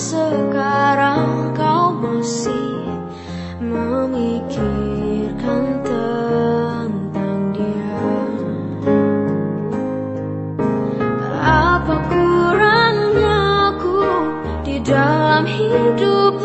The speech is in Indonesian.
sekarang kau masih memikirkan tentang dia. Apa kurangnya aku di dalam hidup